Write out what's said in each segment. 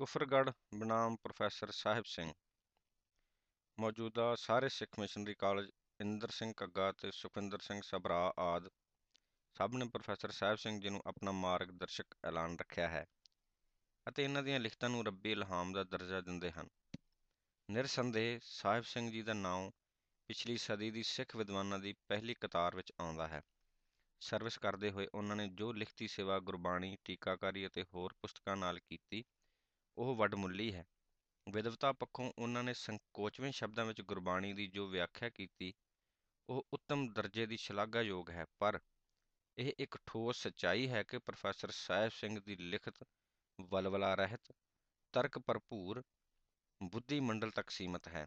ਕੁਫਰਗੜ੍ਹ ਬਨਾਮ professor Sahib Singh. ਮੌਜੂਦਾ ਸਾਰੇ Sikh missionary college Inder Singh Ghagga ਅਤੇ ਸੁਖਵਿੰਦਰ ਸਿੰਘ ਸਭਰਾ ਆਦਿ ਸਭ ਨੇ ਪ੍ਰੋਫੈਸਰ ਸਾਹਿਬ ਸਿੰਘ ਜੀ ਨੂੰ ਆਪਣਾ ਮਾਰਗਦਰਸ਼ਕ ਐਲਾਨ ਰੱਖਿਆ ਹੈ ਅਤੇ ਇਹਨਾਂ ਦੀਆਂ ਲਿਖਤਾਂ ਨੂੰ ਰੱਬੀ ਇਲਹਾਮ ਦਾ ਦਰਜਾ ਦਿੰਦੇ ਹਨ। ਨਿਰਸੰਦੇਹ ਸਾਹਿਬ ਸਿੰਘ ਜੀ ਦਾ ਨਾਮ ਪਿਛਲੀ ਸਦੀ ਦੀ ਸਿੱਖ ਵਿਦਵਾਨਾਂ ਦੀ ਪਹਿਲੀ ਕਤਾਰ ਵਿੱਚ ਆਉਂਦਾ ਹੈ। ਸਰਵਿਸ ਕਰਦੇ ਹੋਏ ਉਹਨਾਂ ਨੇ ਜੋ ਲਿਖਤੀ ਸੇਵਾ ਗੁਰਬਾਣੀ, ਟੀਕਾਕਾਰੀ ਅਤੇ ਹੋਰ ਪੁਸਤਕਾਂ ਨਾਲ ਕੀਤੀ ਉਹ ਵੱਡਮੁੱਲੀ ਹੈ। ਵਿਦਵਤਾ ਪੱਖੋਂ ਉਹਨਾਂ ਨੇ ਸੰਕੋਚਵੇਂ ਸ਼ਬਦਾਂ ਵਿੱਚ ਗੁਰਬਾਣੀ ਦੀ ਜੋ ਵਿਆਖਿਆ ਕੀਤੀ, ਉਹ ਉੱਤਮ ਦਰਜੇ ਦੀ ਸ਼ਲਾਘਾਯੋਗ ਹੈ। ਪਰ ਇਹ ਇੱਕ ਠੋਸ ਸੱਚਾਈ ਹੈ ਕਿ ਪ੍ਰੋਫੈਸਰ ਸਾਹਿਬ ਸਿੰਘ ਦੀ ਲਿਖਤ ਵਲਵਲਾ ਰਹਿਤ, ਤਰਕ ਭਰਪੂਰ ਬੁੱਧੀ ਮੰਡਲ ਤੱਕ ਸੀਮਤ ਹੈ।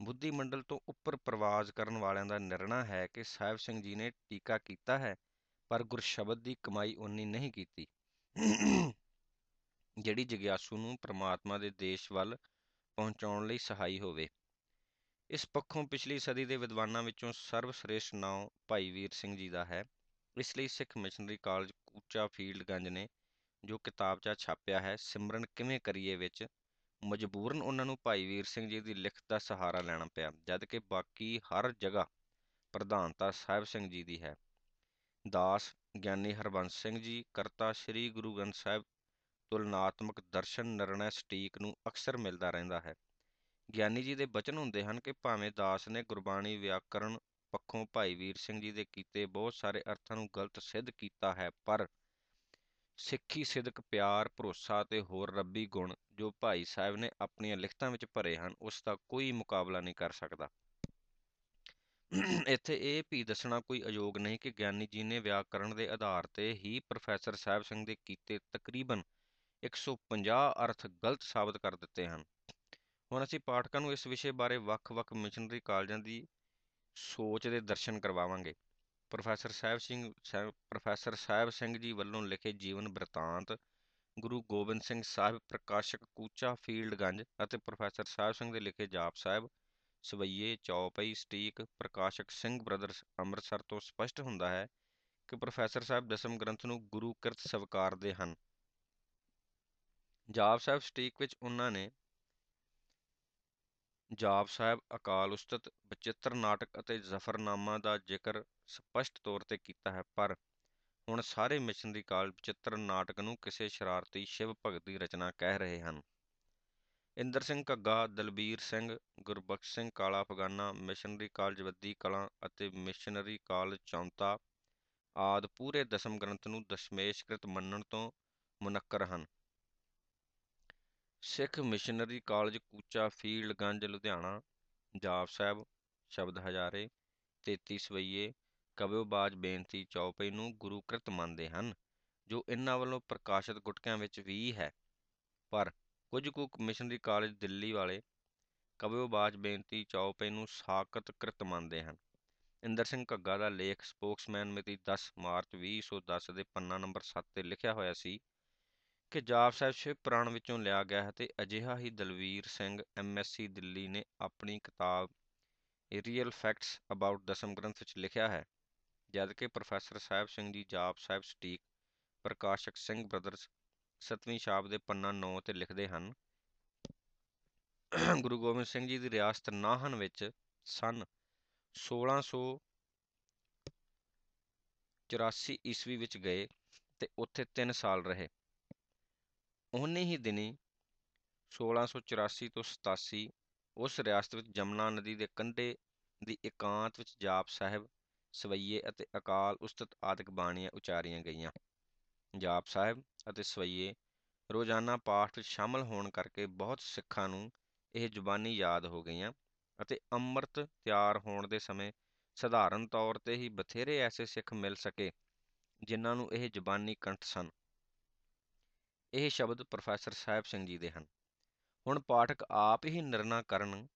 ਬੁੱਧੀ ਮੰਡਲ ਤੋਂ ਉੱਪਰ ਪ੍ਰਵਾਜ਼ ਕਰਨ ਵਾਲਿਆਂ ਦਾ ਨਿਰਣਾ ਹੈ ਕਿ ਸਾਹਿਬ ਸਿੰਘ ਜੀ ਨੇ ਟੀਕਾ ਕੀਤਾ ਹੈ, ਪਰ ਗੁਰਸ਼ਬਦ ਦੀ ਕਮਾਈ ਉਨੀ ਨਹੀਂ ਕੀਤੀ। ਜਿਹੜੀ ਜਗਿਆਸੂ ਨੂੰ ਪਰਮਾਤਮਾ ਦੇ ਦੇਸ਼ ਵੱਲ ਪਹੁੰਚਾਉਣ ਲਈ ਸਹਾਈ ਹੋਵੇ। ਇਸ ਪੱਖੋਂ ਪਿਛਲੀ ਸਦੀ ਦੇ ਵਿਦਵਾਨਾਂ ਵਿੱਚੋਂ ਸਰਵਸ੍ਰੇਸ਼ਟ ਨਾਮ ਭਾਈ ਵੀਰ ਸਿੰਘ ਜੀ ਦਾ ਹੈ। ਇਸ ਲਈ ਸਿੱਖ ਮਿਸ਼ਨਰੀ ਕਾਲਜ ਕੂਚਾ ਫੀਲਡਗੰਜ ਨੇ ਜੋ ਕਿਤਾਬਚਾ ਛਾਪਿਆ ਹੈ, ਸਿਮਰਨ ਕਿਵੇਂ ਕਰੀਏ ਵਿੱਚ ਮਜਬੂਰਨ ਉਹਨਾਂ ਨੂੰ ਭਾਈ ਵੀਰ ਸਿੰਘ ਜੀ ਦੀ ਲਿਖਤ ਦਾ ਸਹਾਰਾ ਲੈਣਾ ਪਿਆ, ਜਦ ਕਿ ਬਾਕੀ ਹਰ ਜਗ੍ਹਾ ਪ੍ਰਧਾਨਤਾ ਸਾਹਿਬ ਸਿੰਘ ਜੀ ਦੀ ਹੈ। ਦਾਸ ਗਿਆਨੀ ਹਰਬੰਸ ਸਿੰਘ ਜੀ, ਕਰਤਾ ਸ੍ਰੀ ਗੁਰੂ ਗ੍ਰੰਥ ਸਾਹਿਬ ਤੁਲਨਾਤਮਕ ਦਰਸ਼ਨ ਨਿਰਣੈ ਸਟੀਕ ਨੂੰ ਅਕਸਰ ਮਿਲਦਾ ਰਹਿੰਦਾ ਹੈ। ਗਿਆਨੀ ਜੀ ਦੇ ਬਚਨ ਹੁੰਦੇ ਹਨ ਕਿ ਭਾਵੇਂ ਦਾਸ ਨੇ ਗੁਰਬਾਣੀ ਵਿਆਕਰਣ ਪੱਖੋਂ ਭਾਈ ਵੀਰ ਸਿੰਘ ਜੀ ਦੇ ਕੀਤੇ ਬਹੁਤ ਸਾਰੇ ਅਰਥਾਂ ਨੂੰ ਗਲਤ ਸਿੱਧ ਕੀਤਾ ਹੈ, ਪਰ ਸਿੱਖੀ ਸਿਦਕ ਪਿਆਰ, ਭਰੋਸਾ ਤੇ ਹੋਰ ਰੱਬੀ ਗੁਣ ਜੋ ਭਾਈ ਸਾਹਿਬ ਨੇ ਆਪਣੀਆਂ ਲਿਖਤਾਂ ਵਿੱਚ ਭਰੇ ਹਨ, ਉਸ ਦਾ ਕੋਈ ਮੁਕਾਬਲਾ ਨਹੀਂ ਕਰ ਸਕਦਾ। ਇੱਥੇ ਇਹ ਵੀ ਦੱਸਣਾ ਕੋਈ ਅਯੋਗ ਨਹੀਂ ਕਿ ਗਿਆਨੀ ਜੀ ਨੇ ਵਿਆਕਰਣ ਦੇ ਆਧਾਰ ਤੇ ਹੀ ਪ੍ਰੋਫੈਸਰ ਸਾਹਿਬ ਸਿੰਘ ਦੇ ਕੀਤੇ ਤਕਰੀਬਨ 150 ਅਰਥ ਗਲਤ ਸਾਬਤ ਕਰ ਦਿੱਤੇ ਹਨ। ਹੁਣ ਅਸੀਂ ਪਾਠਕਾਂ ਨੂੰ ਇਸ ਵਿਸ਼ੇ ਬਾਰੇ ਵੱਖ-ਵੱਖ ਮਿਸ਼ਨਰੀ ਕਾਲਜਾਂ ਦੀ ਸੋਚ ਦੇ ਦਰਸ਼ਨ ਕਰਵਾਵਾਂਗੇ। ਪ੍ਰੋਫੈਸਰ ਸਾਹਿਬ ਸਿੰਘ ਪ੍ਰੋਫੈਸਰ ਸਾਹਿਬ ਸਿੰਘ ਜੀ ਵੱਲੋਂ ਲਿਖੇ ਜੀਵਨ ਬ੍ਰਿਤਾਂਤ ਗੁਰੂ ਗੋਬਿੰਦ ਸਿੰਘ ਸਾਹਿਬ, ਪ੍ਰਕਾਸ਼ਕ ਕੂਚਾ ਫੀਲਡਗੰਜ ਅਤੇ ਪ੍ਰੋਫੈਸਰ ਸਾਹਿਬ ਸਿੰਘ ਦੇ ਲਿਖੇ ਜਾਪ ਸਾਹਿਬ, ਸਵਈਏ ਚੌਪਈ ਸਟੀਕ, ਪ੍ਰਕਾਸ਼ਕ ਸਿੰਘ ਬ੍ਰਦਰਸ ਅੰਮ੍ਰਿਤਸਰ ਤੋਂ ਸਪਸ਼ਟ ਹੁੰਦਾ ਹੈ ਕਿ ਪ੍ਰੋਫੈਸਰ ਸਾਹਿਬ ਦਸਮ ਗ੍ਰੰਥ ਨੂੰ ਗੁਰੂ ਕਿਰਤ ਸਵਕਾਰਦੇ ਹਨ। ਜਾਪ ਸਾਹਿਬ ਸਟੀਕ ਵਿੱਚ ਉਹਨਾਂ ਨੇ ਜਾਪ ਸਾਹਿਬ ਅਕਾਲ ਉਸਤਤ ਬਚਿੱਤਰ ਨਾਟਕ ਅਤੇ ਜ਼ਫਰਨਾਮਾ ਦਾ ਜ਼ਿਕਰ ਸਪਸ਼ਟ ਤੌਰ ਤੇ ਕੀਤਾ ਹੈ, ਪਰ ਹੁਣ ਸਾਰੇ ਮਿਸ਼ਨਰੀ ਕਾਲ ਬਚਿੱਤਰ ਨਾਟਕ ਨੂੰ ਕਿਸੇ ਸ਼ਰਾਰਤੀ ਸ਼ਿਵ ਭਗਤ ਦੀ ਰਚਨਾ ਕਹਿ ਰਹੇ ਹਨ। ਇੰਦਰ ਸਿੰਘ ਘੱਗਾ, ਦਲਬੀਰ ਸਿੰਘ, ਗੁਰਬਖਸ਼ ਸਿੰਘ ਕਾਲਾ ਅਫਗਾਨਾ ਮਿਸ਼ਨਰੀ ਕਾਲਜ ਵੱਦੀ ਕਲਾਂ ਅਤੇ ਮਿਸ਼ਨਰੀ ਕਾਲਜ ਚੌਂਤਾ ਆਦ ਪੂਰੇ ਦਸਮ ਗ੍ਰੰਥ ਨੂੰ ਦਸ਼ਮੇਸ਼ਕ੍ਰਿਤ ਮੰਨਣ ਤੋਂ ਮੁਨੱਕਰ ਹਨ। ਸਿੱਖ ਮਿਸ਼ਨਰੀ ਕਾਲਜ ਕੂਚਾ ਫੀਲਡਗੰਜ ਲੁਧਿਆਣਾ, ਜਾਪ ਸਾਹਿਬ, ਸ਼ਬਦ ਹਜ਼ਾਰੇ 33 ਸਵਈਏ ਕਵਿਓਬਾਜ ਬੇਨਤੀ ਚੌਪਈ ਨੂੰ ਗੁਰੂਕ੍ਰਿਤ ਮੰਨਦੇ ਹਨ, ਜੋ ਇਹਨਾਂ ਵੱਲੋਂ ਪ੍ਰਕਾਸ਼ਿਤ ਗੁਟਕਿਆਂ ਵਿੱਚ ਵੀ ਹੈ। ਪਰ ਕੁਝ ਕੁ ਮਿਸ਼ਨਰੀ ਕਾਲਜ ਦਿੱਲੀ ਵਾਲੇ ਕਵਿਓਬਾਜ ਬੇਨਤੀ ਚੌਪਈ ਨੂੰ ਸਾਕਤ ਕ੍ਰਿਤ ਮੰਨਦੇ ਹਨ। ਇੰਦਰ ਸਿੰਘ ਘੱਗਾ ਦਾ ਲੇਖ ਸਪੋਕਸਮੈਨ ਮਿਤੀ 10 ਮਾਰਚ 2010 ਦੇ ਪੰਨਾ ਨੰਬਰ 7 ਤੇ ਲਿਖਿਆ ਹੋਇਆ ਸੀ। ਕਿ ਜਾਪ ਸਾਹਿਬ ਸ਼ਿਵ ਪੁਰਾਣ ਵਿੱਚੋਂ ਲਿਆ ਗਿਆ ਹੈ ਤੇ ਅਜਿਹਾ ਹੀ ਦਲਵੀਰ ਸਿੰਘ ਐਮਐਸਸੀ ਦਿੱਲੀ ਨੇ ਆਪਣੀ ਕਿਤਾਬ real facts about Dasam Granth ਵਿੱਚ ਲਿਖਿਆ ਹੈ ਜਦਕਿ ਪ੍ਰੋਫੈਸਰ ਸਾਹਿਬ ਸਿੰਘ ਜੀ ਜਾਪ ਸਾਹਿਬ ਸਟੀਕ, ਪ੍ਰਕਾਸ਼ਕ ਸਿੰਘ ਬ੍ਰਦਰਸ ਸਤਵੀਂ ਸ਼ਾਬ ਦੇ ਪੰਨਾ 9 ਤੇ ਲਿਖਦੇ ਹਨ, ਗੁਰੂ ਗੋਬਿੰਦ ਸਿੰਘ ਜੀ ਦੀ ਰਿਆਸਤ ਨਾਹਨ ਵਿੱਚ ਸਨ 1684 ਈਸਵੀ ਵਿੱਚ ਗਏ ਤੇ ਉੱਥੇ 3 ਸਾਲ ਰਹੇ। ਉਹਨੇ ਹੀ ਦਿਨੀ 1684 ਤੋਂ 87 ਉਸ ਰਿਆਸਤ ਵਿੱਚ ਜਮਨਾ ਨਦੀ ਦੇ ਕੰਢੇ ਦੀ ਇਕਾਂਤ ਵਿੱਚ ਜਾਪ ਸਾਹਿਬ, ਸਵਈਏ ਅਤੇ ਅਕਾਲ ਉਸਤਤ ਆਦਿਕ ਬਾਣੀਆਂ ਉਚਾਰੀਆਂ ਗਈਆਂ। ਜਾਪ ਸਾਹਿਬ ਅਤੇ ਸਵਈਏ ਰੋਜ਼ਾਨਾ ਪਾਠ ਵਿੱਚ ਸ਼ਾਮਲ ਹੋਣ ਕਰਕੇ ਬਹੁਤ ਸਿੱਖਾਂ ਨੂੰ ਇਹ ਜ਼ੁਬਾਨੀ ਯਾਦ ਹੋ ਗਈਆਂ ਅਤੇ ਅੰਮ੍ਰਿਤ ਤਿਆਰ ਹੋਣ ਦੇ ਸਮੇਂ ਸਧਾਰਨ ਤੌਰ ਤੇ ਹੀ ਬਥੇਰੇ ਐਸੇ ਸਿੱਖ ਮਿਲ ਸਕੇ ਜਿਨ੍ਹਾਂ ਨੂੰ ਇਹ ਜ਼ੁਬਾਨੀ ਕੰਠ ਸਨ। ਇਹ ਸ਼ਬਦ ਪ੍ਰੋਫੈਸਰ ਸਾਹਿਬ ਸਿੰਘ ਜੀ ਦੇ ਹਨ। ਹੁਣ ਪਾਠਕ ਆਪ ਹੀ ਨਿਰਣਾ ਕਰਨ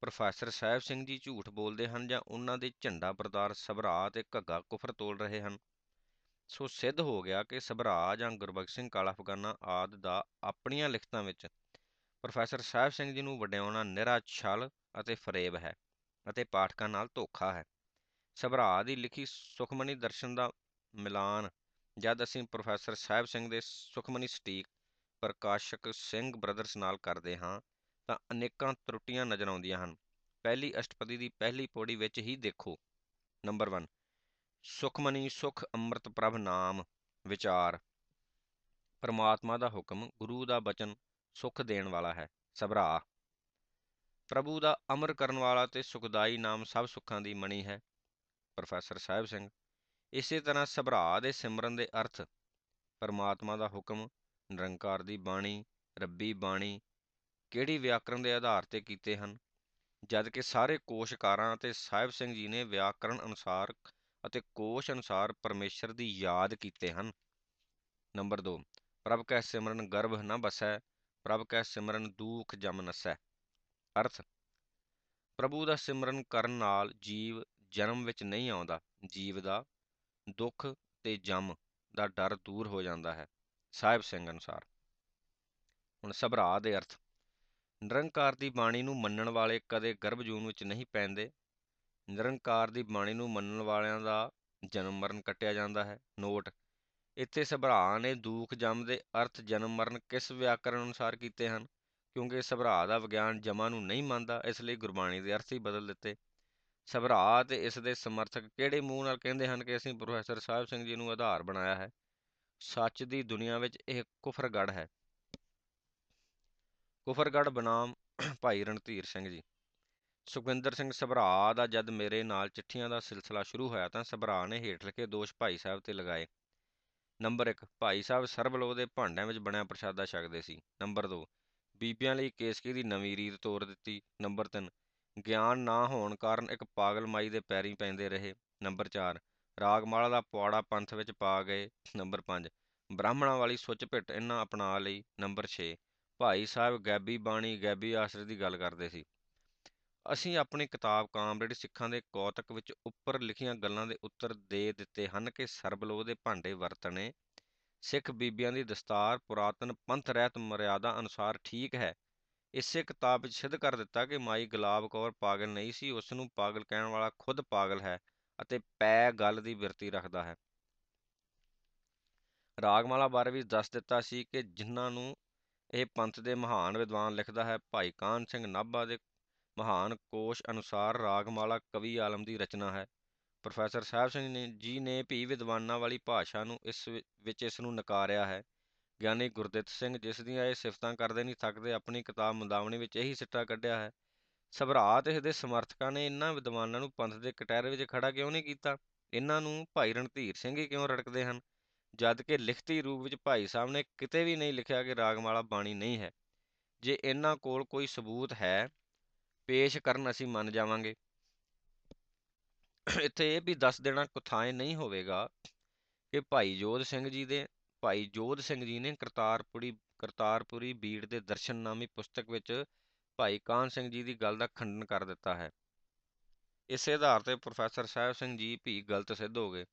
ਪ੍ਰੋਫੈਸਰ ਸਾਹਿਬ ਸਿੰਘ ਜੀ ਝੂਠ ਬੋਲਦੇ ਹਨ ਜਾਂ ਉਹਨਾਂ ਦੇ ਝੰਡਾ ਬਰਦਾਰ ਸਭਰਾ ਤੇ ਘੱਗਾ ਕੁਫਰ ਤੋਲ ਰਹੇ ਹਨ। ਸੋ ਸਿੱਧ ਹੋ ਗਿਆ ਕਿ ਸਭਰਾ ਜਾਂ ਗੁਰਬਖਸ਼ ਸਿੰਘ ਕਾਲਾ ਅਫਗਾਨਾ ਆਦ ਦਾ ਆਪਣੀਆਂ ਲਿਖਤਾਂ ਵਿੱਚ ਪ੍ਰੋਫੈਸਰ ਸਾਹਿਬ ਸਿੰਘ ਜੀ ਨੂੰ ਵਡਿਆਉਣਾ ਨਿਰਾ ਛਲ ਅਤੇ ਫਰੇਬ ਹੈ ਅਤੇ ਪਾਠਕਾਂ ਨਾਲ ਧੋਖਾ ਹੈ। ਸਭਰਾ ਦੀ ਲਿਖੀ ਸੁਖਮਨੀ ਦਰਸ਼ਨ ਦਾ ਮਿਲਾਨ ਜਦ ਅਸੀਂ ਪ੍ਰੋਫੈਸਰ ਸਾਹਿਬ ਸਿੰਘ ਦੇ ਸੁਖਮਨੀ ਸਟੀਕ ਪ੍ਰਕਾਸ਼ਕ ਸਿੰਘ ਬ੍ਰਦਰਸ ਨਾਲ ਕਰਦੇ ਹਾਂ, ਤਾਂ ਅਨੇਕਾਂ ਤਰੁੱਟੀਆਂ ਨਜ਼ਰ ਆਉਂਦੀਆਂ ਹਨ। ਪਹਿਲੀ ਅਸ਼ਟਪਦੀ ਦੀ ਪਹਿਲੀ ਪੌੜੀ ਵਿੱਚ ਹੀ ਦੇਖੋ। ਨੰਬਰ 1 ਸੁਖਮਨੀ ਸੁਖ ਅੰਮ੍ਰਿਤ ਪ੍ਰਭ ਨਾਮ ਵਿਚਾਰ। ਪਰਮਾਤਮਾ ਦਾ ਹੁਕਮ ਗੁਰੂ ਦਾ ਬਚਨ ਸੁਖ ਦੇਣ ਵਾਲਾ ਹੈ, ਸਭਰਾ। ਪ੍ਰਭੂ ਦਾ ਅਮਰ ਕਰਨ ਵਾਲਾ ਤੇ ਸੁਖਦਾਈ ਨਾਮ ਸਭ ਸੁੱਖਾਂ ਦੀ ਮਣੀ ਹੈ, ਪ੍ਰੋਫੈਸਰ ਸਾਹਿਬ ਸਿੰਘ। ਇਸੇ ਤਰ੍ਹਾਂ ਸਭਰਾ ਦੇ ਸਿਮਰਨ ਦੇ ਅਰਥ, ਪਰਮਾਤਮਾ ਦਾ ਹੁਕਮ, ਨਿਰੰਕਾਰ ਦੀ ਬਾਣੀ, ਰੱਬੀ ਬਾਣੀ, ਕਿਹੜੀ ਵਿਆਕਰਣ ਦੇ ਆਧਾਰ ਤੇ ਕੀਤੇ ਹਨ, ਜਦ ਕਿ ਸਾਰੇ ਕੋਸ਼ਕਾਰਾਂ ਅਤੇ ਸਾਹਿਬ ਸਿੰਘ ਜੀ ਨੇ ਵਿਆਕਰਣ ਅਨੁਸਾਰ ਅਤੇ ਕੋਸ਼ ਅਨੁਸਾਰ ਪਰਮੇਸ਼ਰ ਦੀ ਯਾਦ ਕੀਤੇ ਹਨ। ਨੰਬਰ 2 ਪ੍ਰਭ ਕੈ ਸਿਮਰਨ ਗਰਭ ਨ ਬਸੈ, ਪ੍ਰਭ ਕੈ ਸਿਮਰਨ ਦੂਖ ਜਮ ਨਸੈ। ਅਰਥ, ਪ੍ਰਭੂ ਦਾ ਸਿਮਰਨ ਕਰਨ ਨਾਲ ਜੀਵ ਜਨਮ ਵਿੱਚ ਨਹੀਂ ਆਉਂਦਾ, ਜੀਵ ਦਾ ਦੁੱਖ ਤੇ ਜਮ ਦਾ ਡਰ ਦੂਰ ਹੋ ਜਾਂਦਾ ਹੈ, ਸਾਹਿਬ ਸਿੰਘ ਅਨੁਸਾਰ। ਹੁਣ ਸਭਰਾ ਦੇ ਅਰਥ। ਨਿਰੰਕਾਰ ਦੀ ਬਾਣੀ ਨੂੰ ਮੰਨਣ ਵਾਲੇ ਕਦੇ ਗਰਭਜੂਨ ਵਿੱਚ ਨਹੀਂ ਪੈਂਦੇ। ਨਿਰੰਕਾਰ ਦੀ ਬਾਣੀ ਨੂੰ ਮੰਨਣ ਵਾਲਿਆਂ ਦਾ ਜਨਮ ਮਰਨ ਕੱਟਿਆ ਜਾਂਦਾ ਹੈ। ਨੋਟ। ਇੱਥੇ ਸਭਰਾ ਨੇ ਦੂਖ, ਜਮ ਦੇ ਅਰਥ ਜਨਮ ਮਰਨ ਕਿਸ ਵਿਆਕਰਣ ਅਨੁਸਾਰ ਕੀਤੇ ਹਨ? ਕਿਉਂਕਿ ਸਭਰਾ ਦਾ ਵਿਗਿਆਨ ਜਮਾਂ ਨੂੰ ਨਹੀਂ ਮੰਨਦਾ, ਇਸ ਲਈ ਗੁਰਬਾਣੀ ਦੇ ਅਰਥ ਹੀ ਬਦਲ ਦਿੱਤੇ। ਸਭਰਾ ਤੇ ਇਸ ਦੇ ਸਮਰਥਕ ਕਿਹੜੇ ਮੂੰਹ ਨਾਲ ਕਹਿੰਦੇ ਹਨ ਕਿ ਅਸੀਂ ਪ੍ਰੋਫੈਸਰ ਸਾਹਿਬ ਸਿੰਘ ਜੀ ਨੂੰ ਆਧਾਰ ਬਣਾਇਆ ਹੈ? ਸੱਚ ਦੀ ਦੁਨੀਆ ਵਿੱਚ ਇਹ ਕੁਫਰਗੜ ਹੈ। ਕੁਫਰਗੜ ਬਨਾਮ ਭਾਈ ਰਣਧੀਰ ਸਿੰਘ ਜੀ। ਸੁਖਵਿੰਦਰ ਸਿੰਘ ਸਭਰਾ ਦਾ ਜਦ ਮੇਰੇ ਨਾਲ ਚਿੱਠੀਆਂ ਦਾ ਸਿਲਸਿਲਾ ਸ਼ੁਰੂ ਹੋਇਆ ਤਾਂ ਸਭਰਾ ਨੇ ਹੇਠ ਲਿਖੇ ਦੋਸ਼ ਭਾਈ ਸਾਹਿਬ ਤੇ ਲਗਾਏ। ਨੰਬਰ 1 ਭਾਈ ਸਾਹਿਬ ਸਰਬਲੋ ਦੇ ਭਾਂਡਿਆਂ ਵਿੱਚ ਬਣਿਆ ਪ੍ਰਸ਼ਾਦਾ ਛਕਦੇ ਸੀ। ਨੰਬਰ 2 ਬੀਬੀਆਂ ਲਈ ਕੇਸਕੀ ਦੀ ਨਵੀਂ ਰੀਤ ਤੋਰ ਦਿੱਤੀ। ਨੰਬਰ 3 ਗਿਆਨ ਨਾ ਹੋਣ ਕਾਰਨ ਇੱਕ ਪਾਗਲ ਮਾਈ ਦੇ ਪੈਰੀਂ ਪੈਂਦੇ ਰਹੇ। ਨੰਬਰ 4 ਰਾਗਮਾਲਾ ਦਾ ਪੁਆੜਾ ਪੰਥ ਵਿੱਚ ਪਾ ਗਏ। ਨੰਬਰ 5 ਬ੍ਰਾਹਮਣਾਂ ਵਾਲੀ ਸੁੱਚ ਭਿੱਟ ਇਹਨਾਂ ਅਪਣਾ ਲਈ। ਨੰਬਰ 6 ਭਾਈ ਸਾਹਿਬ ਗੈਬੀ ਬਾਣੀ ਗੈਬੀ ਆਸਰੇ ਦੀ ਗੱਲ ਕਰਦੇ ਸੀ। ਅਸੀਂ ਆਪਣੀ ਕਿਤਾਬ ਕਾਮਰੇਡ ਸਿੱਖਾਂ ਦੇ ਕੌਤਕ ਵਿੱਚ ਉੱਪਰ ਲਿਖੀਆਂ ਗੱਲਾਂ ਦੇ ਉੱਤਰ ਦੇ ਦਿੱਤੇ ਹਨ ਕਿ ਸਰਬਲੋ ਦੇ ਭਾਂਡੇ ਵਰਤਣੇ ਸਿੱਖ ਬੀਬੀਆਂ ਦੀ ਦਸਤਾਰ ਪੁਰਾਤਨ ਪੰਥ ਰਹਿਤ ਮਰਿਆਦਾ ਅਨੁਸਾਰ ਠੀਕ ਹੈ। ਇਸੇ ਕਿਤਾਬ ਵਿੱਚ ਸਿੱਧ ਕਰ ਦਿੱਤਾ ਕਿ ਮਾਈ ਗੁਲਾਬ ਕੌਰ ਪਾਗਲ ਨਹੀਂ ਸੀ ਉਸ ਨੂੰ ਪਾਗਲ ਕਹਿਣ ਵਾਲਾ ਖੁਦ ਪਾਗਲ ਹੈ ਅਤੇ ਪੈ ਗੱਲ ਦੀ ਬਿਰਤੀ ਰੱਖਦਾ ਹੈ। ਰਾਗਮਾਲਾ ਬਾਰੇ ਵੀ ਦੱਸ ਦਿੱਤਾ ਸੀ ਕਿ ਜਿਨ੍ਹਾਂ ਨੂੰ ਇਹ ਪੰਥ ਦੇ ਮਹਾਨ ਵਿਦਵਾਨ ਲਿਖਦਾ ਹੈ, ਭਾਈ ਕਾਨ ਸਿੰਘ ਨਾਭਾ ਦੇ ਮਹਾਨ ਕੋਸ਼ ਅਨੁਸਾਰ ਰਾਗਮਾਲਾ ਕਵੀ ਆਲਮ ਦੀ ਰਚਨਾ ਹੈ। ਪ੍ਰੋਫੈਸਰ ਸਾਹਿਬ ਸਿੰਘ ਨੇ ਜੀ ਨੇ ਵੀ ਵਿਦਵਾਨਾਂ ਵਾਲੀ ਭਾਸ਼ਾ ਨੂੰ ਇਸ ਵਿੱਚ ਇਸ ਨੂੰ ਨਕਾਰਿਆ ਹੈ। ਗਿਆਨੀ ਗੁਰਦਿੱਤ ਸਿੰਘ, ਜਿਸ ਦੀਆਂ ਇਹ ਸਿਫਤਾਂ ਕਰਦੇ ਨਹੀਂ ਥੱਕਦੇ, ਆਪਣੀ ਕਿਤਾਬ ਮੁਦਾਵਣੀ ਵਿੱਚ ਇਹੀ ਸਿੱਟਾ ਕੱਢਿਆ ਹੈ। ਸਭਰਾਤ ਤੇ ਇਹਦੇ ਸਮਰਥਕਾਂ ਨੇ ਇਹਨਾਂ ਵਿਦਵਾਨਾਂ ਨੂੰ ਪੰਥ ਦੇ ਕਟਹਿਰੇ ਵਿੱਚ ਖੜਾ ਕਿਉਂ ਨਹੀਂ ਕੀਤਾ? ਇਹਨਾਂ ਨੂੰ ਭਾਈ ਰਣਧੀਰ ਸਿੰਘ ਹੀ ਕਿਉਂ ਰੜਕਦੇ ਹਨ? ਜਦ ਕਿ ਲਿਖਤੀ ਰੂਪ ਵਿੱਚ ਭਾਈ ਸਾਹਿਬ ਨੇ ਕਿਤੇ ਵੀ ਨਹੀਂ ਲਿਖਿਆ ਕਿ ਰਾਗਮਾਲਾ ਬਾਣੀ ਨਹੀਂ ਹੈ। ਜੇ ਇਹਨਾਂ ਕੋਲ ਕੋਈ ਸਬੂਤ ਹੈ, ਪੇਸ਼ ਕਰਨ ਅਸੀਂ ਮੰਨ ਜਾਵਾਂਗੇ। ਇੱਥੇ ਇਹ ਵੀ ਦੱਸ ਦੇਣਾ ਕੁਥਾਏ ਨਹੀਂ ਹੋਵੇਗਾ ਕਿ ਭਾਈ ਜੋਧ ਸਿੰਘ ਜੀ ਦੇ ਭਾਈ ਜੋਧ ਸਿੰਘ ਜੀ ਨੇ ਕਰਤਾਰਪੁਰੀ ਕਰਤਾਰਪੁਰੀ ਬੀੜ ਦੇ ਦਰਸ਼ਨ ਨਾਮੀ ਪੁਸਤਕ ਵਿੱਚ ਭਾਈ ਕਾਨ ਸਿੰਘ ਜੀ ਦੀ ਗੱਲ ਦਾ ਖੰਡਨ ਕਰ ਦਿੱਤਾ ਹੈ। ਇਸੇ ਆਧਾਰ ਤੇ ਪ੍ਰੋਫੈਸਰ ਸਾਹਿਬ ਸਿੰਘ ਜੀ ਵੀ ਗਲਤ ਸਿੱਧ ਹੋ ਗਏ।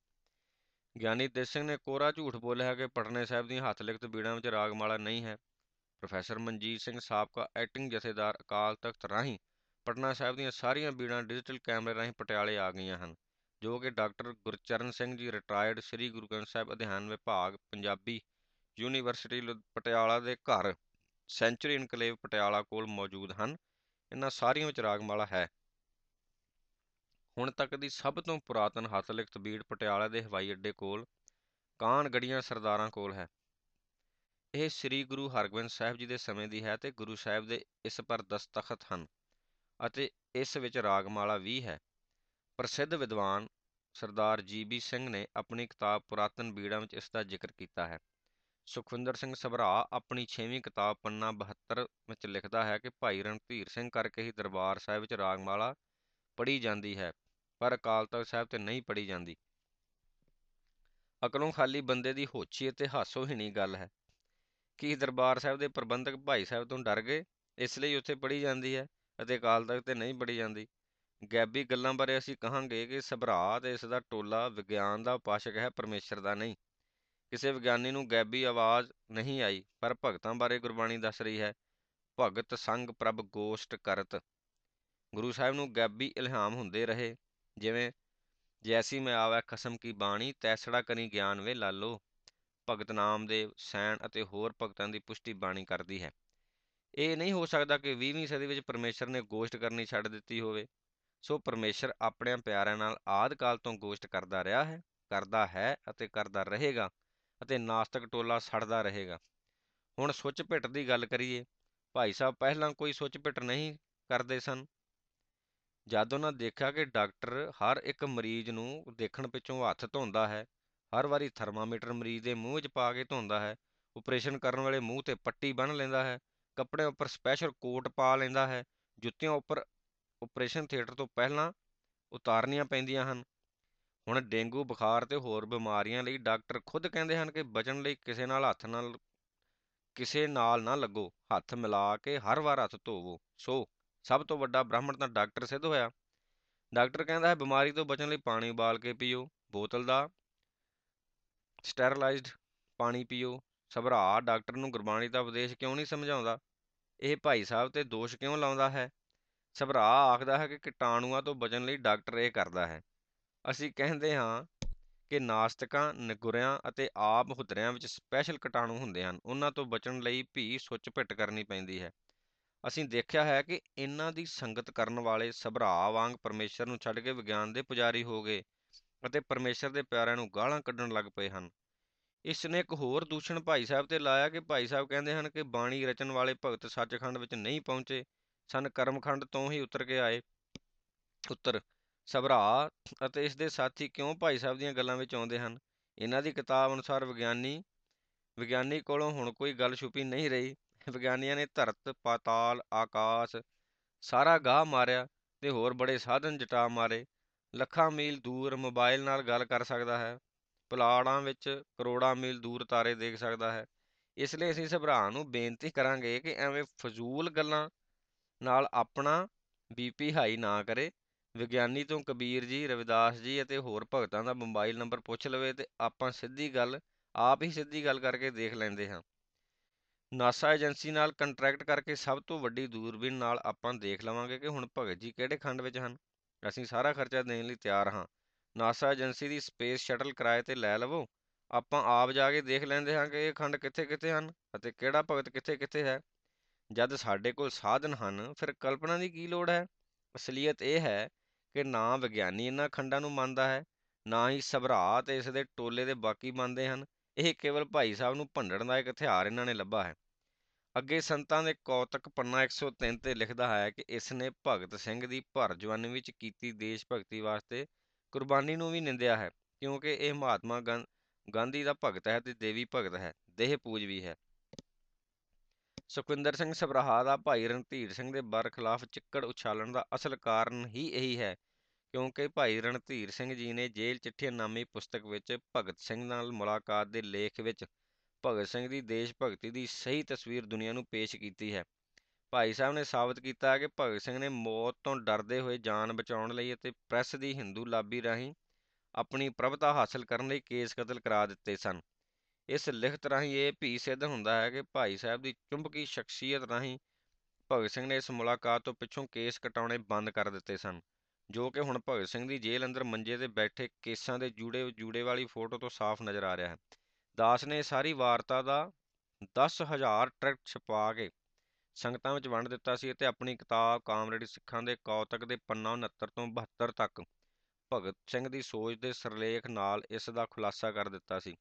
ਗਿਆਨੀ ਤੇ ਸਿੰਘ ਨੇ ਕੋਰਾ ਝੂਠ ਬੋਲਿਆ ਹੈ ਕਿ ਪਟਨੇ ਸਾਹਿਬ ਦੀਆਂ ਹੱਥ ਲਿਖਤ ਬੀੜਾਂ ਵਿੱਚ ਰਾਗਮਾਲਾ ਨਹੀਂ ਹੈ। ਪ੍ਰੋਫੈਸਰ ਮਨਜੀਤ ਸਿੰਘ ਸਾਬਕਾ ਐਕਟਿੰਗ ਜਥੇਦਾਰ ਅਕਾਲ ਤਖਤ ਰਾਹੀਂ ਪਟਨਾ ਸਾਹਿਬ ਦੀਆਂ ਸਾਰੀਆਂ ਬੀੜਾਂ ਡਿਜੀਟਲ ਕੈਮਰੇ ਰਾਹੀਂ ਪਟਿਆਲੇ ਆ ਗਈਆਂ ਹਨ। ਜੋ ਕਿ ਡਾਕਟਰ ਗੁਰਚਰਨ ਸਿੰਘ ਜੀ, ਰਿਟਾਇਰਡ ਸ੍ਰੀ ਗੁਰੂ ਗ੍ਰੰਥ ਸਾਹਿਬ ਅਧਿਐਨ ਵਿਭਾਗ, ਪੰਜਾਬੀ ਯੂਨੀਵਰਸਿਟੀ ਪਟਿਆਲਾ ਦੇ ਘਰ, ਸੈਂਚੁਰੀ ਇਨਕਲੇਵ ਪਟਿਆਲਾ ਕੋਲ ਮੌਜੂਦ ਹਨ। ਇਹਨਾਂ ਸਾਰੀਆਂ ਵਿੱਚ ਰਾਗਮਾਲਾ ਹੈ। ਹੁਣ ਤੱਕ ਦੀ ਸਭ ਤੋਂ ਪੁਰਾਤਨ ਹੱਥ ਲਿਖਤ ਬੀੜ ਪਟਿਆਲਾ ਦੇ ਹਵਾਈ ਅੱਡੇ ਕੋਲ, ਕਾਨ ਗੜੀਆਂ ਸਰਦਾਰਾਂ ਕੋਲ ਹੈ। ਇਹ ਸ੍ਰੀ ਗੁਰੂ ਹਰਗੋਬਿੰਦ ਸਾਹਿਬ ਜੀ ਦੇ ਸਮੇਂ ਦੀ ਹੈ ਤੇ ਗੁਰੂ ਸਾਹਿਬ ਦੇ ਇਸ ਪਰ ਦਸਤਖਤ ਹਨ ਅਤੇ ਇਸ ਵਿੱਚ ਰਾਗਮਾਲਾ ਵੀ ਹੈ। ਪ੍ਰਸਿੱਧ ਵਿਦਵਾਨ ਸਰਦਾਰ ਜੀ ਬੀ ਸਿੰਘ ਨੇ ਆਪਣੀ ਕਿਤਾਬ ਪੁਰਾਤਨ ਬੀੜਾਂ ਵਿੱਚ ਇਸ ਦਾ ਜ਼ਿਕਰ ਕੀਤਾ ਹੈ। ਸੁਖਵਿੰਦਰ ਸਿੰਘ ਸਭਰਾ ਆਪਣੀ 6ਵੀਂ ਕਿਤਾਬ ਪੰਨਾ 72 ਵਿੱਚ ਲਿਖਦਾ ਹੈ ਕਿ ਭਾਈ ਰਣਧੀਰ ਸਿੰਘ ਕਰਕੇ ਹੀ ਦਰਬਾਰ ਸਾਹਿਬ ਵਿੱਚ ਰਾਗਮਾਲਾ ਪੜ੍ਹੀ ਜਾਂਦੀ ਹੈ, ਪਰ ਅਕਾਲ ਤਖਤ ਸਾਹਿਬ ਤੇ ਨਹੀਂ ਪੜ੍ਹੀ ਜਾਂਦੀ। ਅਕਲੋਂ ਖਾਲੀ ਬੰਦੇ ਦੀ ਹੋਛੀ ਅਤੇ ਹਾਸੋਹੀਣੀ ਗੱਲ ਹੈ। ਕਿ ਦਰਬਾਰ ਸਾਹਿਬ ਦੇ ਪ੍ਰਬੰਧਕ ਭਾਈ ਸਾਹਿਬ ਤੋਂ ਡਰ ਗਏ? ਇਸ ਲਈ ਉੱਥੇ ਪੜ੍ਹੀ ਜਾਂਦੀ ਹੈ ਅਤੇ ਅਕਾਲ ਤਖਤ ਤੇ ਨਹੀਂ ਪੜ੍ਹੀ ਜਾਂਦੀ। ਗੈਬੀ ਗੱਲਾਂ ਬਾਰੇ ਅਸੀਂ ਕਹਾਂਗੇ ਕਿ ਸਭਰਾ ਤੇ ਇਸ ਦਾ ਟੋਲਾ ਵਿਗਿਆਨ ਦਾ ਉਪਾਸ਼ਕ ਹੈ, ਪਰਮੇਸ਼ਰ ਦਾ ਨਹੀਂ। ਕਿਸੇ ਵਿਗਿਆਨੀ ਨੂੰ ਗੈਬੀ ਆਵਾਜ਼ ਨਹੀਂ ਆਈ, ਪਰ ਭਗਤਾਂ ਬਾਰੇ ਗੁਰਬਾਣੀ ਦੱਸ ਰਹੀ ਹੈ, ਭਗਤ ਸੰਗ ਪ੍ਰਭ ਗੋਸ਼ਟ ਕਰਤ। ਗੁਰੂ ਸਾਹਿਬ ਨੂੰ ਗੈਬੀ ਇਲਹਾਮ ਹੁੰਦੇ ਰਹੇ, ਜਿਵੇਂ, ਜੈਸੀ ਮੈਂ ਆਵੈ ਖਸਮ ਕੀ ਬਾਣੀ ਤੈਸੜਾ ਕਨੀ ਗਿਆਨ ਵੇ ਲਾਲੋ। ਭਗਤ ਨਾਮਦੇਵ, ਸੈਣ ਅਤੇ ਹੋਰ ਭਗਤਾਂ ਦੀ ਪੁਸ਼ਟੀ ਬਾਣੀ ਕਰਦੀ ਹੈ। ਇਹ ਨਹੀਂ ਹੋ ਸਕਦਾ ਕਿ 20ਵੀਂ ਸਦੀ ਵਿੱਚ ਪਰਮੇਸ਼ਰ ਨੇ ਗੋਸ਼ਟ ਕਰਨੀ ਛੱਡ ਦਿੱਤੀ ਹੋਵੇ। ਸੋ ਪਰਮੇਸ਼ਰ ਆਪਣਿਆਂ ਪਿਆਰਿਆਂ ਨਾਲ ਆਦ ਕਾਲ ਤੋਂ ਗੋਸ਼ਟ ਕਰਦਾ ਰਿਹਾ ਹੈ, ਕਰਦਾ ਹੈ ਅਤੇ ਕਰਦਾ ਰਹੇਗਾ ਅਤੇ ਨਾਸਤਕ ਟੋਲਾ ਸੜਦਾ ਰਹੇਗਾ। ਹੁਣ ਸੁੱਚ ਭਿੱਟ ਦੀ ਗੱਲ ਕਰੀਏ, ਭਾਈ ਸਾਹਿਬ ਪਹਿਲਾਂ ਕੋਈ ਸੁੱਚ ਭਿੱਟ ਨਹੀਂ ਕਰਦੇ ਸਨ। ਜਦ ਉਹਨਾਂ ਦੇਖਿਆ ਕਿ ਡਾਕਟਰ ਹਰ ਇੱਕ ਮਰੀਜ਼ ਨੂੰ ਦੇਖਣ ਪਿੱਛੋਂ ਹੱਥ ਧੋਂਦਾ ਹੈ, ਹਰ ਵਾਰੀ ਥਰਮਾਮੀਟਰ ਮਰੀਜ਼ ਦੇ ਮੂੰਹ 'ਚ ਪਾ ਕੇ ਧੋਂਦਾ ਹੈ ਆਪਰੇਸ਼ਨ ਕਰਨ ਵਾਲੇ ਮੂੰਹ ਤੇ ਪੱਟੀ ਬੰਨ੍ਹ ਲੈਂਦਾ ਹੈ, ਕੱਪੜਿਆਂ ਉੱਪਰ ਸਪੈਸ਼ਲ ਕੋਟ ਪਾ ਲੈਂਦਾ ਹੈ, ਜੁੱਤੀਆਂ ਉੱਪਰ ਆਪਰੇਸ਼ਨ ਥੀਏਟਰ ਤੋਂ ਪਹਿਲਾਂ ਉਤਾਰਨੀਆਂ ਪੈਂਦੀਆਂ ਹਨ। ਹੁਣ ਡੇਂਗੂ ਬੁਖਾਰ ਤੇ ਹੋਰ ਬਿਮਾਰੀਆਂ ਲਈ ਡਾਕਟਰ ਖੁਦ ਕਹਿੰਦੇ ਹਨ ਕਿ ਬਚਣ ਲਈ ਕਿਸੇ ਨਾਲ ਹੱਥ ਨਾਲ ਕਿਸੇ ਨਾਲ ਨਾ ਲੱਗੋ। ਹੱਥ ਮਿਲਾ ਕੇ ਹਰ ਵਾਰ ਹੱਥ ਧੋਵੋ। ਸੋ, ਸਭ ਤੋਂ ਵੱਡਾ ਬ੍ਰਾਹਮਣ ਤਾਂ ਡਾਕਟਰ ਸਿੱਧ ਹੋਇਆ। ਡਾਕਟਰ ਕਹਿੰਦਾ ਹੈ, ਬਿਮਾਰੀ ਤੋਂ ਬਚਣ ਲਈ ਪਾਣੀ ਉਬਾਲ ਕੇ ਪੀਓ, ਬੋਤਲ ਦਾ ਸਟੈਰਲਾਈਜ਼ਡ ਪਾਣੀ ਪੀਓ। ਸਭਰਾ ਡਾਕਟਰ ਨੂੰ ਗੁਰਬਾਣੀ ਦਾ ਉਪਦੇਸ਼ ਕਿਉਂ ਨਹੀਂ ਸਮਝਾਉਂਦਾ? ਇਹ ਭਾਈ ਸਾਹਿਬ ਤੇ ਦੋਸ਼ ਕਿਉਂ ਲਾਉਂਦਾ ਹੈ? ਸਭਰਾ ਆਖਦਾ ਹੈ ਕਿ ਕੀਟਾਣੂਆਂ ਤੋਂ ਬਚਣ ਲਈ ਡਾਕਟਰ ਇਹ ਕਰਦਾ ਹੈ। ਅਸੀਂ ਕਹਿੰਦੇ ਹਾਂ ਕਿ ਨਾਸਤਿਕਾਂ, ਨਿਗੁਰਿਆਂ ਅਤੇ ਆਪ ਹੁਦਰਿਆਂ ਵਿੱਚ ਸਪੈਸ਼ਲ ਕੀਟਾਣੂ ਹੁੰਦੇ ਹਨ। ਉਹਨਾਂ ਤੋਂ ਬਚਣ ਲਈ ਭੀ ਸੁੱਚ ਪਿੱਟ ਕਰਨੀ ਪੈਂਦੀ ਹੈ। ਅਸੀਂ ਦੇਖਿਆ ਹੈ ਕਿ ਇਹਨਾਂ ਦੀ ਸੰਗਤ ਕਰਨ ਵਾਲੇ ਸਭਰਾ ਵਾਂਗ ਪਰਮੇਸ਼ਰ ਨੂੰ ਛੱਡ ਕੇ ਵਿਗਿਆਨ ਦੇ ਪੁਜਾਰੀ ਹੋ ਗਏ ਅਤੇ ਪਰਮੇਸ਼ਰ ਦੇ ਪਿਆਰਿਆਂ ਨੂੰ ਗਾਲਾਂ ਕੱਢਣ ਲੱਗ ਪਏ ਹਨ। ਇਸ ਨੇ ਇੱਕ ਹੋਰ ਦੂਸ਼ਣ ਭਾਈ ਸਾਹਿਬ ਤੇ ਲਾਇਆ ਕਿ ਭਾਈ ਸਾਹਿਬ ਕਹਿੰਦੇ ਹਨ ਕਿ ਬਾਣੀ ਰਚਣ ਵਾਲੇ ਭਗਤ ਸੱਚਖੰਡ ਵਿੱਚ ਨਹੀਂ ਪਹੁੰਚੇ। ਸਨ। ਕਰਮਖੰਡ ਤੋਂ ਹੀ ਉਤਰ ਕੇ ਆਏ। ਉੱਤਰ ਸਭਰਾ, ਅਤੇ ਇਸ ਦੇ ਸਾਥੀ ਕਿਉਂ ਭਾਈ ਸਾਹਿਬ ਦੀਆਂ ਗੱਲਾਂ ਵਿੱਚ ਆਉਂਦੇ ਹਨ? ਇਹਨਾਂ ਦੀ ਕਿਤਾਬ ਅਨੁਸਾਰ ਵਿਗਿਆਨੀ ਵਿਗਿਆਨੀ ਕੋਲੋਂ ਹੁਣ ਕੋਈ ਗੱਲ ਛੁਪੀ ਨਹੀਂ ਰਹੀ। ਵਿਗਿਆਨੀਆਂ ਨੇ ਧਰਤ, ਪਾਤਾਲ, ਆਕਾਸ਼, ਸਾਰਾ ਗਾਹ ਮਾਰਿਆ ਤੇ ਹੋਰ ਬੜੇ ਸਾਧਨ ਜਟਾ ਮਾਰੇ। ਲੱਖਾਂ ਮੀਲ ਦੂਰ ਮੋਬਾਈਲ ਨਾਲ ਗੱਲ ਕਰ ਸਕਦਾ ਹੈ। ਪਲਾੜਾਂ ਵਿੱਚ ਕਰੋੜਾਂ ਮੀਲ ਦੂਰ ਤਾਰੇ ਦੇਖ ਸਕਦਾ ਹੈ। ਇਸ ਲਈ ਅਸੀਂ ਸਭਰਾ ਨੂੰ ਬੇਨਤੀ ਕਰਾਂਗੇ ਕਿ ਐਵੇਂ ਫਜ਼ੂਲ ਗੱਲਾਂ ਨਾਲ ਆਪਣਾ ਬੀਪੀ ਹਾਈ ਨਾ ਕਰੇ। ਵਿਗਿਆਨੀ ਤੋਂ ਕਬੀਰ ਜੀ, ਰਵਿਦਾਸ ਜੀ ਅਤੇ ਹੋਰ ਭਗਤਾਂ ਦਾ ਮੋਬਾਈਲ ਨੰਬਰ ਪੁੱਛ ਲਵੇ ਤੇ ਆਪਾਂ ਸਿੱਧੀ ਗੱਲ, ਆਪ ਹੀ ਸਿੱਧੀ ਗੱਲ ਕਰਕੇ ਦੇਖ ਲੈਂਦੇ ਹਾਂ। ਨਾਸਾ ਏਜੰਸੀ ਨਾਲ ਕੰਟਰੈਕਟ ਕਰਕੇ ਸਭ ਤੋਂ ਵੱਡੀ ਦੂਰਬੀਨ ਨਾਲ ਆਪਾਂ ਦੇਖ ਲਵਾਂਗੇ ਕਿ ਹੁਣ ਭਗਤ ਜੀ ਕਿਹੜੇ ਖੰਡ ਵਿੱਚ ਹਨ। ਅਸੀਂ ਸਾਰਾ ਖਰਚਾ ਦੇਣ ਲਈ ਤਿਆਰ ਹਾਂ। ਨਾਸਾ ਏਜੰਸੀ ਦੀ ਸਪੇਸ ਸ਼ਟਲ ਕਿਰਾਏ ਤੇ ਲੈ ਲਵੋ। ਆਪਾਂ ਆਪ ਜਾ ਕੇ ਦੇਖ ਲੈਂਦੇ ਹਾਂ ਕਿ ਇਹ ਖੰਡ ਕਿੱਥੇ-ਕਿੱਥੇ ਹਨ ਅਤੇ ਕਿਹੜਾ ਭਗਤ ਕਿੱਥੇ-ਕਿੱਥੇ ਹੈ। ਜਦ ਸਾਡੇ ਕੋਲ ਸਾਧਨ ਹਨ, ਫਿਰ ਕਲਪਨਾ ਦੀ ਕੀ ਲੋੜ ਹੈ? ਅਸਲੀਅਤ ਇਹ ਹੈ ਕਿ ਨਾ ਵਿਗਿਆਨੀ ਇਹਨਾਂ ਖੰਡਾਂ ਨੂੰ ਮੰਨਦਾ ਹੈ, ਨਾ ਹੀ ਸਭਰਾ ਤੇ ਇਸ ਦੇ ਟੋਲੇ ਦੇ ਬਾਕੀ ਮੰਨਦੇ ਹਨ। ਇਹ ਕੇਵਲ ਭਾਈ ਸਾਹਿਬ ਨੂੰ ਭੰਡਣ ਦਾ ਇੱਕ ਹਥਿਆਰ ਇਹਨਾਂ ਨੇ ਲੱਭਾ ਹੈ। ਅੱਗੇ ਸੰਤਾਂ ਦੇ ਕੌਤਕ ਪੰਨਾ 103 ਤੇ ਲਿਖਦਾ ਹੈ ਕਿ ਇਸ ਨੇ ਭਗਤ ਸਿੰਘ ਦੀ ਭਰ ਜਵਾਨੀ ਵਿੱਚ ਕੀਤੀ ਦੇਸ਼ ਭਗਤੀ ਵਾਸਤੇ ਕੁਰਬਾਨੀ ਨੂੰ ਵੀ ਨਿੰਦਿਆ ਹੈ, ਕਿਉਂਕਿ ਇਹ ਮਹਾਤਮਾ ਗਾਂਧੀ ਦਾ ਭਗਤ ਹੈ ਤੇ ਦੇਵੀ ਭਗਤ ਹੈ, ਦੇਹ ਪੂਜ ਵੀ ਹੈ। ਸੁਖਵਿੰਦਰ ਸਿੰਘ ਸਭਰਾਹਾ ਦਾ ਭਾਈ ਰਣਧੀਰ ਸਿੰਘ ਦੇ ਬਰਖਲਾਫ ਚਿੱਕੜ ਉਛਾਲਣ ਦਾ ਅਸਲ ਕਾਰਨ ਹੀ ਇਹੀ ਹੈ, ਕਿਉਂਕਿ ਭਾਈ ਰਣਧੀਰ ਸਿੰਘ ਜੀ ਨੇ ਜੇਲ੍ਹ ਚਿੱਠੀਆਂ ਨਾਮੀ ਪੁਸਤਕ ਵਿੱਚ ਭਗਤ ਸਿੰਘ ਨਾਲ ਮੁਲਾਕਾਤ ਦੇ ਲੇਖ ਵਿੱਚ ਭਗਤ ਸਿੰਘ ਦੀ ਦੇਸ਼ ਭਗਤੀ ਦੀ ਸਹੀ ਤਸਵੀਰ ਦੁਨੀਆ ਨੂੰ ਪੇਸ਼ ਕੀਤੀ ਹੈ। ਭਾਈ ਸਾਹਿਬ ਨੇ ਸਾਬਤ ਕੀਤਾ ਕਿ ਭਗਤ ਸਿੰਘ ਨੇ ਮੌਤ ਤੋਂ ਡਰਦੇ ਹੋਏ ਜਾਨ ਬਚਾਉਣ ਲਈ ਅਤੇ ਪ੍ਰੈਸ ਦੀ ਹਿੰਦੂ ਲਾਬੀ ਰਾਹੀਂ ਆਪਣੀ ਪ੍ਰਭਤਾ ਹਾਸਲ ਕਰਨ ਲਈ ਕੇਸ ਕਤਲ ਕਰਾ ਦਿੱਤੇ ਸਨ। ਇਸ ਲਿਖਤ ਰਾਹੀਂ ਇਹ ਵੀ ਸਿੱਧ ਹੁੰਦਾ ਹੈ ਕਿ ਭਾਈ ਸਾਹਿਬ ਦੀ ਚੁੰਬਕੀ ਸ਼ਖਸੀਅਤ ਰਾਹੀਂ ਭਗਤ ਸਿੰਘ ਨੇ ਇਸ ਮੁਲਾਕਾਤ ਤੋਂ ਪਿੱਛੋਂ ਕੇਸ ਕਟਾਉਣੇ ਬੰਦ ਕਰ ਦਿੱਤੇ ਸਨ, ਜੋ ਕਿ ਹੁਣ ਭਗਤ ਸਿੰਘ ਦੀ ਜੇਲ੍ਹ ਅੰਦਰ ਮੰਜੇ ਤੇ ਬੈਠੇ ਕੇਸਾਂ ਦੇ ਜੂੜੇ ਜੂੜੇ ਵਾਲੀ ਫੋਟੋ ਤੋਂ ਸਾਫ਼ ਨਜ਼ਰ ਆ ਰਿਹਾ ਹੈ। ਦਾਸ ਨੇ ਸਾਰੀ ਵਾਰਤਾ ਦਾ 10000 ਟਰੈਕਟ ਛਪਾ ਕੇ ਸੰਗਤਾਂ ਵਿੱਚ ਵੰਡ ਦਿੱਤਾ ਸੀ ਅਤੇ ਆਪਣੀ ਕਿਤਾਬ ਕਾਮਰੇਡੀ ਸਿੱਖਾਂ ਦੇ ਕੌਤਕ ਦੇ ਪੰਨਾ 69 ਤੋਂ 72 ਤੱਕ ਭਗਤ ਸਿੰਘ ਦੀ ਸੋਚ ਦੇ ਸਰਲੇਖ ਨਾਲ ਇਸ ਦਾ ਖੁਲਾਸਾ ਕਰ ਦਿੱਤਾ ਸੀ।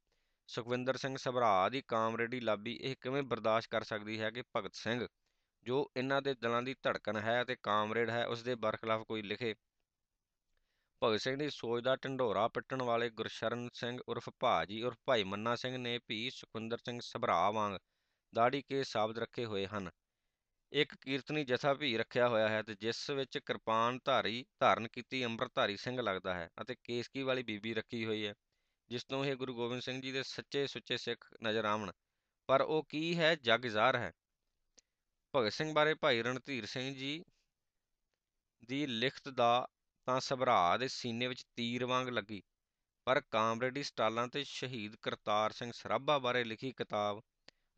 ਸੁਖਵਿੰਦਰ ਸਿੰਘ ਸਭਰਾ ਦੀ ਕਾਮਰੇਡੀ ਲਾਬੀ ਇਹ ਕਿਵੇਂ ਬਰਦਾਸ਼ਤ ਕਰ ਸਕਦੀ ਹੈ ਕਿ ਭਗਤ ਸਿੰਘ, ਜੋ ਇਹਨਾਂ ਦੇ ਦਿਲਾਂ ਦੀ ਧੜਕਣ ਹੈ ਅਤੇ ਕਾਮਰੇਡ ਹੈ ਉਸ ਦੇ ਬਰਖਲਾਫ ਕੋਈ ਲਿਖੇ? ਭਗਤ ਸਿੰਘ ਦੀ ਸੋਚ ਦਾ ਢੰਡੋਰਾ ਪਿੱਟਣ ਵਾਲੇ ਗੁਰਸ਼ਰਨ ਸਿੰਘ ਉਰਫ ਭਾਜੀ ਉਰਫ ਭਾਈ ਮੰਨਾ ਸਿੰਘ ਨੇ ਵੀ ਸੁਖਵਿੰਦਰ ਸਿੰਘ ਸਭਰਾ ਵਾਂਗ ਦਾੜੀ ਕੇ ਸਾਬਤ ਰੱਖੇ ਹੋਏ ਹਨ। ਇੱਕ ਕੀਰਤਨੀ ਜਥਾ ਵੀ ਰੱਖਿਆ ਹੋਇਆ ਹੈ ਤੇ ਜਿਸ ਵਿੱਚ ਕਿਰਪਾਨ ਧਾਰੀ ਧਾਰਨ ਕੀਤੀ ਅੰਮ੍ਰਿਤਧਾਰੀ ਸਿੰਘ ਲੱਗਦਾ ਹੈ ਅਤੇ ਕੇਸਕੀ ਵਾਲੀ ਬੀਬੀ ਰੱਖੀ ਹੋਈ ਹੈ। ਜਿਸ ਤੋਂ ਇਹ ਗੁਰੂ ਗੋਬਿੰਦ ਸਿੰਘ ਜੀ ਦੇ ਸੱਚੇ ਸੁੱਚੇ ਸਿੱਖ ਨਜ਼ਰ ਆਵਣ। ਪਰ ਉਹ ਕੀ ਹੈ? ਜਗ ਜ਼ਾਹਰ ਹੈ। ਭਗਤ ਸਿੰਘ ਬਾਰੇ ਭਾਈ ਰਣਧੀਰ ਸਿੰਘ ਜੀ ਦੀ ਲਿਖਤ ਦਾ ਤਾਂ ਸਭਰਾ ਦੇ ਸੀਨੇ ਵਿੱਚ ਤੀਰ ਵਾਂਗ ਲੱਗੀ। ਪਰ ਕਾਮਰੇਡੀ ਸਟਾਲਾਂ ਤੇ ਸ਼ਹੀਦ ਕਰਤਾਰ ਸਿੰਘ ਸਰਾਭਾ ਬਾਰੇ ਲਿਖੀ ਕਿਤਾਬ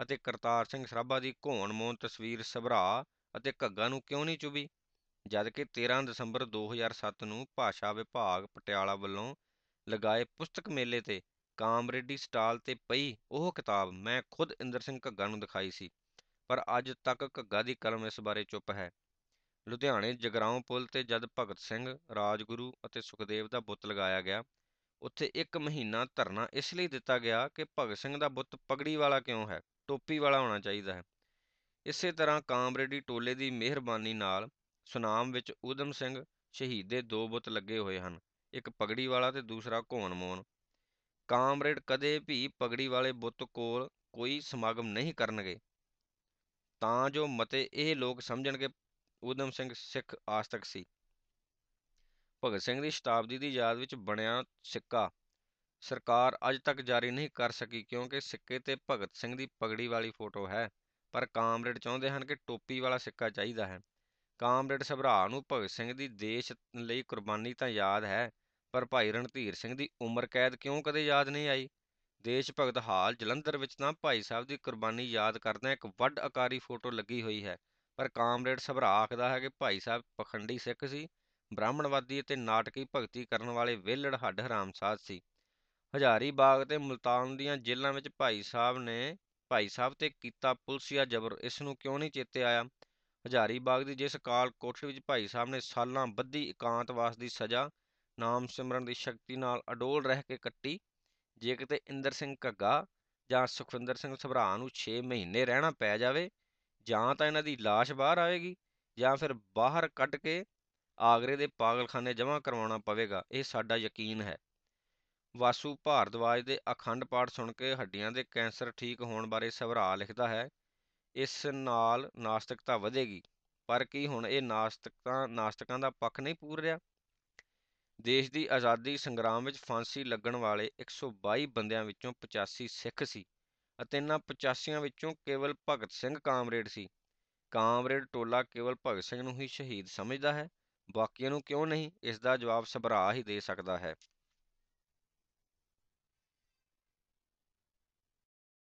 ਅਤੇ ਕਰਤਾਰ ਸਿੰਘ ਸਰਾਭਾ ਦੀ ਘੋਣ ਮੋਨ ਤਸਵੀਰ ਸਭਰਾ ਅਤੇ ਘੱਗਾ ਨੂੰ ਕਿਉਂ ਨਹੀਂ ਚੁਬੀ ਜਦ ਕਿ 13 ਦਸੰਬਰ 2007 ਨੂੰ ਭਾਸ਼ਾ ਵਿਭਾਗ ਪਟਿਆਲਾ ਵੱਲੋਂ ਲਗਾਏ ਪੁਸਤਕ ਮੇਲੇ ਤੇ ਕਾਮਰੇਡੀ ਸਟਾਲ ਤੇ ਪਈ ਉਹ ਕਿਤਾਬ ਮੈਂ ਖੁਦ ਇੰਦਰ ਸਿੰਘ ਘੱਗਾ ਨੂੰ ਦਿਖਾਈ ਸੀ, ਪਰ ਅੱਜ ਤੱਕ ਘੱਗਾ ਦੀ ਕਲਮ ਇਸ ਬਾਰੇ ਚੁੱਪ ਹੈ। ਲੁਧਿਆਣੇ ਜਗਰਾਉਂ ਪੁਲ ਤੇ ਜਦ ਭਗਤ ਸਿੰਘ, ਰਾਜਗੁਰੂ ਅਤੇ ਸੁਖਦੇਵ ਦਾ ਬੁੱਤ ਲਗਾਇਆ ਗਿਆ, ਉੱਥੇ ਇੱਕ ਮਹੀਨਾ ਧਰਨਾ ਇਸ ਲਈ ਦਿੱਤਾ ਗਿਆ ਕਿ ਭਗਤ ਸਿੰਘ ਦਾ ਬੁੱਤ ਪਗੜੀ ਵਾਲਾ ਕਿਉਂ ਹੈ, ਟੋਪੀ ਵਾਲਾ ਹੋਣਾ ਚਾਹੀਦਾ ਹੈ। ਇਸੇ ਤਰ੍ਹਾਂ ਕਾਮਰੇਡੀ ਟੋਲੇ ਦੀ ਮਿਹਰਬਾਨੀ ਨਾਲ ਸੁਨਾਮ ਵਿੱਚ ਊਧਮ ਸਿੰਘ ਸ਼ਹੀਦ ਦੇ ਦੋ ਬੁੱਤ ਲੱਗੇ ਹੋਏ ਹਨ। ਇੱਕ ਪਗੜੀ ਵਾਲਾ ਤੇ ਦੂਸਰਾ ਘੋਣ ਮੋਨ ਕਾਮਰੇਡ ਕਦੇ ਵੀ ਪਗੜੀ ਵਾਲੇ ਬੁੱਤ ਕੋਲ ਕੋਈ ਸਮਾਗਮ ਨਹੀਂ ਕਰਨਗੇ। ਤਾਂ ਜੋ ਮਤੇ ਇਹ ਲੋਕ ਸਮਝਣ ਕਿ ਊਧਮ ਸਿੰਘ ਸਿੱਖ ਆਸਤਕ ਸੀ। ਭਗਤ ਸਿੰਘ ਦੀ ਸ਼ਤਾਬਦੀ ਦੀ ਯਾਦ ਵਿੱਚ ਬਣਿਆ ਸਿੱਕਾ। ਸਰਕਾਰ ਅੱਜ ਤੱਕ ਜਾਰੀ ਨਹੀਂ ਕਰ ਸਕੀ ਕਿਉਂਕਿ ਸਿੱਕੇ ਤੇ ਭਗਤ ਸਿੰਘ ਦੀ ਪਗੜੀ ਵਾਲੀ ਫੋਟੋ ਹੈ। ਪਰ ਕਾਮਰੇਡ ਚਾਹੁੰਦੇ ਹਨ ਕਿ ਟੋਪੀ ਵਾਲਾ ਸਿੱਕਾ ਚਾਹੀਦਾ ਹੈ। ਕਾਮਰੇਡ ਸਭਰਾ ਨੂੰ ਭਗਤ ਸਿੰਘ ਦੀ ਦੇਸ਼ ਲਈ ਕੁਰਬਾਨੀ ਤਾਂ ਯਾਦ ਹੈ। ਪਰ ਭਾਈ ਰਣਧੀਰ ਸਿੰਘ ਦੀ ਉਮਰ ਕੈਦ ਕਿਉਂ ਕਦੇ ਯਾਦ ਨਹੀਂ ਆਈ? ਦੇਸ਼ ਭਗਤ ਹਾਲ ਜਲੰਧਰ ਵਿੱਚ ਤਾਂ ਭਾਈ ਸਾਹਿਬ ਦੀ ਕੁਰਬਾਨੀ ਯਾਦ ਕਰਦਿਆਂ ਇੱਕ ਵੱਡ ਆਕਾਰੀ ਫੋਟੋ ਲੱਗੀ ਹੋਈ ਹੈ। ਪਰ ਕਾਮਰੇਡ ਸਭਰਾ ਆਖਦਾ ਹੈ ਕਿ ਭਾਈ ਸਾਹਿਬ ਪਖੰਡੀ ਸਿੱਖ ਸੀ, ਬ੍ਰਾਹਮਣਵਾਦੀ ਅਤੇ ਨਾਟਕੀ ਭਗਤੀ ਕਰਨ ਵਾਲੇ ਵਿਹਲੜ ਹੱਡ ਹਰਾਮਸਾਦ ਸੀ। ਹਜ਼ਾਰੀ ਬਾਗ ਤੇ ਮੁਲਤਾਨ ਦੀਆਂ ਜੇਲ੍ਹਾਂ ਵਿੱਚ ਭਾਈ ਸਾਹਿਬ ਨੇ, ਭਾਈ ਸਾਹਿਬ ਤੇ ਕੀਤਾ ਪੁਲਸੀਆ ਜ਼ਬਰ, ਇਸ ਨੂੰ ਕਿਉਂ ਨਹੀਂ ਚੇਤੇ ਆਇਆ? ਹਜ਼ਾਰੀ ਬਾਗ ਦੀ ਜਿਸ ਕਾਲ ਕੋਠੜੀ ਵਿੱਚ ਭਾਈ ਸਾਹਿਬ ਨੇ ਸਾਲਾਂ ਬੱਧੀ ਇਕਾਂਤਵਾਸ ਦੀ ਸਜ਼ਾ ਨਾਮ ਸਿਮਰਨ ਦੀ ਸ਼ਕਤੀ ਨਾਲ ਅਡੋਲ ਰਹਿ ਕੇ ਕੱਟੀ। ਜੇ ਕਿਤੇ ਇੰਦਰ ਸਿੰਘ ਘੱਗਾ ਜਾਂ ਸੁਖਵਿੰਦਰ ਸਿੰਘ ਸਭਰਾ ਨੂੰ 6 ਮਹੀਨੇ ਰਹਿਣਾ ਪੈ ਜਾਵੇ, ਜਾਂ ਤਾਂ ਇਹਨਾਂ ਦੀ ਲਾਸ਼ ਬਾਹਰ ਆਵੇਗੀ, ਜਾਂ ਫਿਰ ਬਾਹਰ ਕੱਢ ਕੇ ਆਗਰੇ ਦੇ ਪਾਗਲਖਾਨੇ ਜਮ੍ਹਾਂ ਕਰਵਾਉਣਾ ਪਵੇਗਾ, ਇਹ ਸਾਡਾ ਯਕੀਨ ਹੈ। ਵਾਸੂ ਭਾਰਦਵਾਜ ਦੇ ਅਖੰਡ ਪਾਠ ਸੁਣ ਕੇ ਹੱਡੀਆਂ ਦੇ ਕੈਂਸਰ ਠੀਕ ਹੋਣ ਬਾਰੇ ਸਭਰਾ ਲਿਖਦਾ ਹੈ, ਇਸ ਨਾਲ ਨਾਸਤਿਕਤਾ ਵਧੇਗੀ, ਪਰ ਕੀ ਹੁਣ ਇਹ ਨਾਸਤਿਕਤਾ, ਨਾਸਤਿਕਾਂ ਦਾ ਪੱਖ ਨਹੀਂ ਪੂਰ ਰਿਹਾ? ਦੇਸ਼ ਦੀ ਆਜ਼ਾਦੀ ਸੰਗਰਾਮ ਵਿੱਚ ਫਾਂਸੀ ਲੱਗਣ ਵਾਲੇ 122 ਬੰਦਿਆਂ ਵਿੱਚੋਂ 85 ਸਿੱਖ ਸੀ ਅਤੇ ਇਹਨਾਂ 85 ਵਿੱਚੋਂ ਕੇਵਲ ਭਗਤ ਸਿੰਘ ਕਾਮਰੇਡ ਸੀ। ਕਾਮਰੇਡ ਟੋਲਾ ਕੇਵਲ ਭਗਤ ਸਿੰਘ ਨੂੰ ਹੀ ਸ਼ਹੀਦ ਸਮਝਦਾ ਹੈ, ਬਾਕੀਆਂ ਨੂੰ ਕਿਉਂ ਨਹੀਂ, ਇਸ ਦਾ ਜਵਾਬ ਸਭਰਾ ਹੀ ਦੇ ਸਕਦਾ ਹੈ।